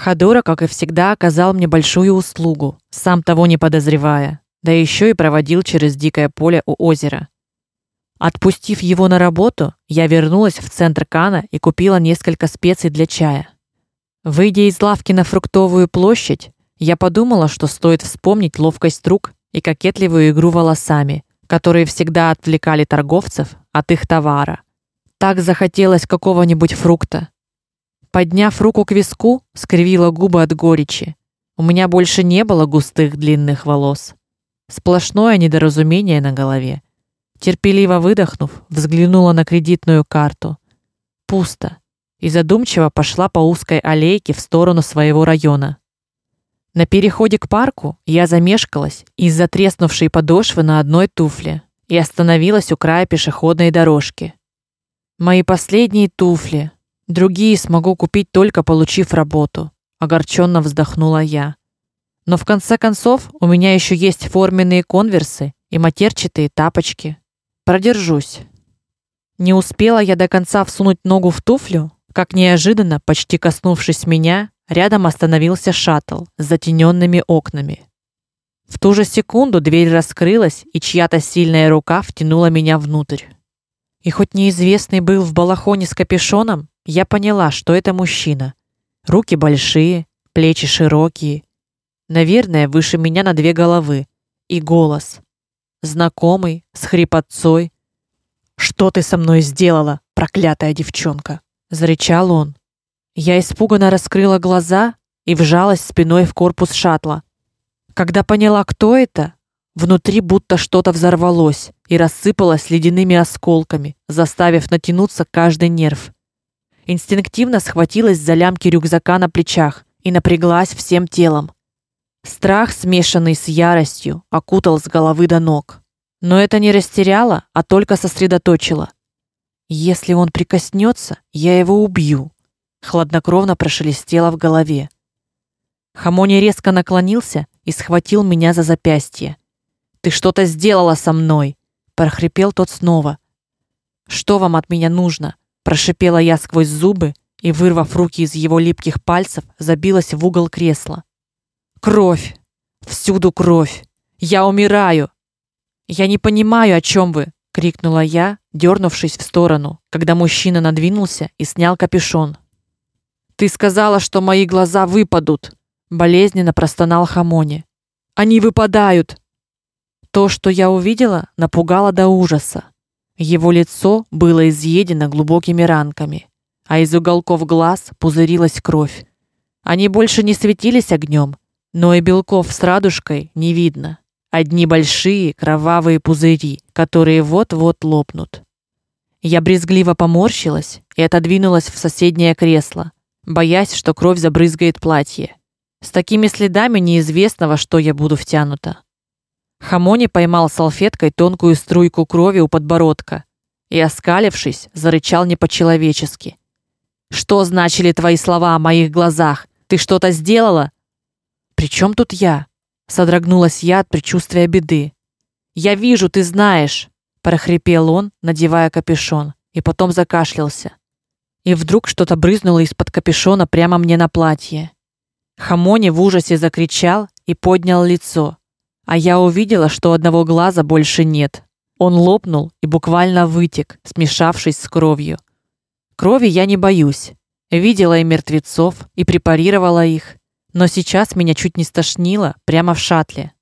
Хадора, как и всегда, оказал мне большую услугу, сам того не подозревая, да еще и проводил через дикое поле у озера. Отпустив его на работу, я вернулась в центр Кана и купила несколько специй для чая. Выйдя из лавки на фруктовую площадь, я подумала, что стоит вспомнить ловкость рук и кокетливую игру волосами, которые всегда отвлекали торговцев от их товара. Так захотелось какого-нибудь фрукта, Подняв руку к виску, скривила губы от горечи. У меня больше не было густых длинных волос. Сплошное недоразумение на голове. Терпеливо выдохнув, взглянула на кредитную карту. Пусто. И задумчиво пошла по узкой аллейке в сторону своего района. На переходе к парку я замешкалась из-за треснувшей подошвы на одной туфле и остановилась у края пешеходной дорожки. Мои последние туфли, Другие смогу купить только получив работу, огорченно вздохнула я. Но в конце концов, у меня еще есть форменные конверсы и матерчатые тапочки. Продержусь. Не успела я до конца всунуть ногу в туфлю, как неожиданно, почти коснувшись меня, рядом остановился шаттл с затененными окнами. В ту же секунду дверь раскрылась, и чья-то сильная рука втянула меня внутрь. И хоть неизвестный был в балахоне с капюшоном, я поняла, что это мужчина. Руки большие, плечи широкие, наверное, выше меня на две головы, и голос знакомый, с хрипотцой. Что ты со мной сделала, проклятая девчонка, зарычал он. Я испуганно раскрыла глаза и вжалась спиной в корпус шаттла. Когда поняла, кто это, внутри будто что-то взорвалось и рассыпалось ледяными осколками, заставив натянуться каждый нерв инстинктивно схватилась за лямки рюкзака на плечах и напряглась всем телом. Страх, смешанный с яростью, окутал с головы до ног. Но это не растеряло, а только сосредоточило. Если он прикоснется, я его убью, хладнокровно прошелестело в голове. Хамони резко наклонился и схватил меня за запястье. Ты что-то сделала со мной, прохрипел тот снова. Что вам от меня нужно? Прошипела я сквозь зубы и, вырвав руки из его липких пальцев, забилась в угол кресла. Кровь. Всюду кровь. Я умираю. Я не понимаю, о чем вы, крикнула я, дернувшись в сторону, когда мужчина надвинулся и снял капюшон. Ты сказала, что мои глаза выпадут, болезненно простонал Хамони. Они выпадают. То, что я увидела, напугало до ужаса. Его лицо было изъедено глубокими ранками, а из уголков глаз пузырилась кровь. Они больше не светились огнем, но и белков с радужкой не видно. Одни большие кровавые пузыри, которые вот-вот лопнут. Я брезгливо поморщилась и отодвинулась в соседнее кресло, боясь, что кровь забрызгает платье. С такими следами неизвестно, во что я буду втянута. Хамони поймал салфеткой тонкую струйку крови у подбородка и, оскалившись, зарычал не по-человечески. Что значили твои слова о моих глазах? Ты что-то сделала? Причем тут я? Содрогнулась я от предчувствия беды. Я вижу, ты знаешь, прохрипел он, надевая капюшон, и потом закашлялся. И вдруг что-то брызнуло из-под капюшона прямо мне на платье. Хамони в ужасе закричал и поднял лицо а я увидела, что одного глаза больше нет. Он лопнул и буквально вытек, смешавшись с кровью. Крови я не боюсь. Видела и мертвецов, и препарировала их, но сейчас меня чуть не стошнило прямо в шаттле.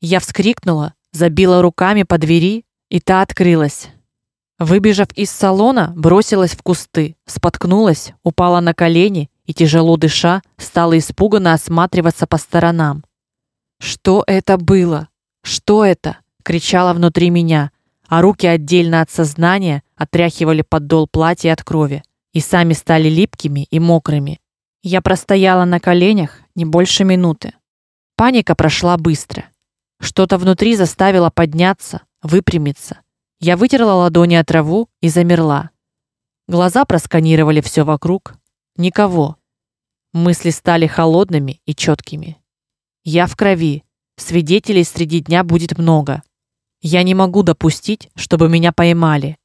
Я вскрикнула, забила руками по двери, и та открылась. Выбежав из салона, бросилась в кусты, споткнулась, упала на колени и тяжело дыша, стала испуганно осматриваться по сторонам. Что это было? Что это? кричала внутри меня, а руки отдельно от сознания отряхивали подол платья от крови и сами стали липкими и мокрыми. Я простояла на коленях не больше минуты. Паника прошла быстро. Что-то внутри заставило подняться, выпрямиться. Я вытерла ладони от траву и замерла. Глаза просканировали все вокруг. Никого. Мысли стали холодными и четкими. Я в крови. Свидетелей среди дня будет много. Я не могу допустить, чтобы меня поймали.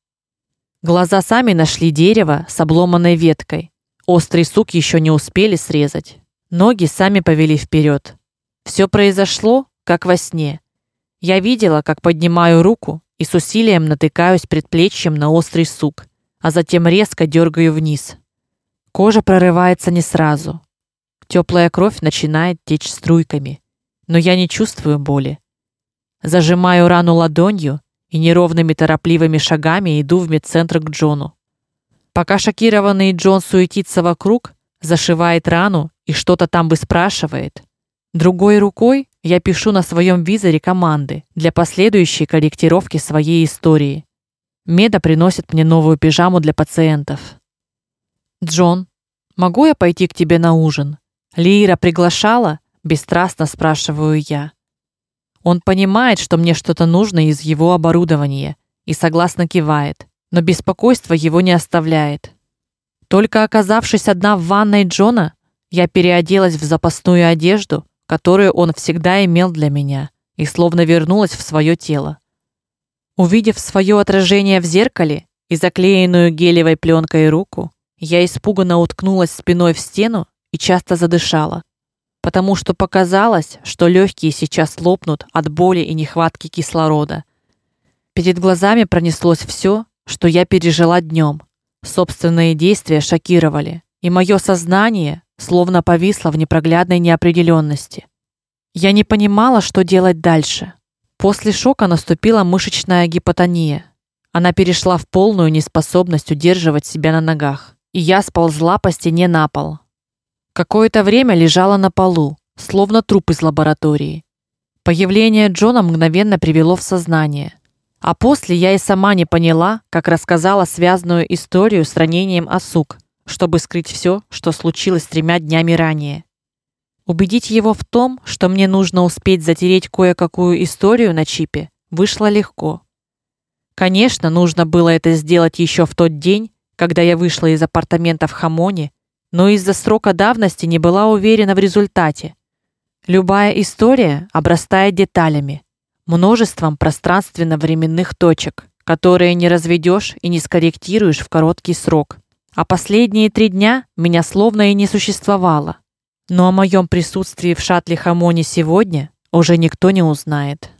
Глаза сами нашли дерево с обломанной веткой. Острый сук еще не успели срезать. Ноги сами повели вперед. Все произошло, как во сне. Я видела, как поднимаю руку и с усилием натыкаюсь предплечьем на острый сук, а затем резко дергаю вниз. Кожа прорывается не сразу. Теплая кровь начинает течь струйками, но я не чувствую боли. Зажимаю рану ладонью и неровными торопливыми шагами иду в медцентр к Джону. Пока шокированный Джон суетится вокруг, зашивает рану и что-то там выспрашивает, другой рукой я пишу на своем визоре команды для последующей корректировки своей истории. Меда приносит мне новую пижаму для пациентов. Джон, могу я пойти к тебе на ужин? Лира приглашала? бесстрастно спрашиваю я. Он понимает, что мне что-то нужно из его оборудования и согласно кивает, но беспокойство его не оставляет. Только оказавшись одна в ванной Джона, я переоделась в запасную одежду, которую он всегда имел для меня, и словно вернулась в свое тело. Увидев свое отражение в зеркале и заклеенную гелевой пленкой руку, я испуганно уткнулась спиной в стену и часто задышала, потому что показалось, что легкие сейчас лопнут от боли и нехватки кислорода. Перед глазами пронеслось все, что я пережила днем. Собственные действия шокировали, и мое сознание словно повисло в непроглядной неопределенности. Я не понимала, что делать дальше. После шока наступила мышечная гипотония. Она перешла в полную неспособность удерживать себя на ногах, и я сползла по стене на пол. Какое-то время лежала на полу, словно труп из лаборатории. Появление Джона мгновенно привело в сознание. А после я и сама не поняла, как рассказала связанную историю с ранением осук, чтобы скрыть все, что случилось тремя днями ранее. Убедить его в том, что мне нужно успеть затереть кое-какую историю на чипе, вышло легко. Конечно, нужно было это сделать еще в тот день, когда я вышла из апартамента в Хамоне, но из-за срока давности не была уверена в результате. Любая история обрастает деталями, множеством пространственно-временных точек, которые не разведешь и не скорректируешь в короткий срок. А последние три дня меня словно и не существовало. Но о моем присутствии в шаттле Хамоне сегодня уже никто не узнает.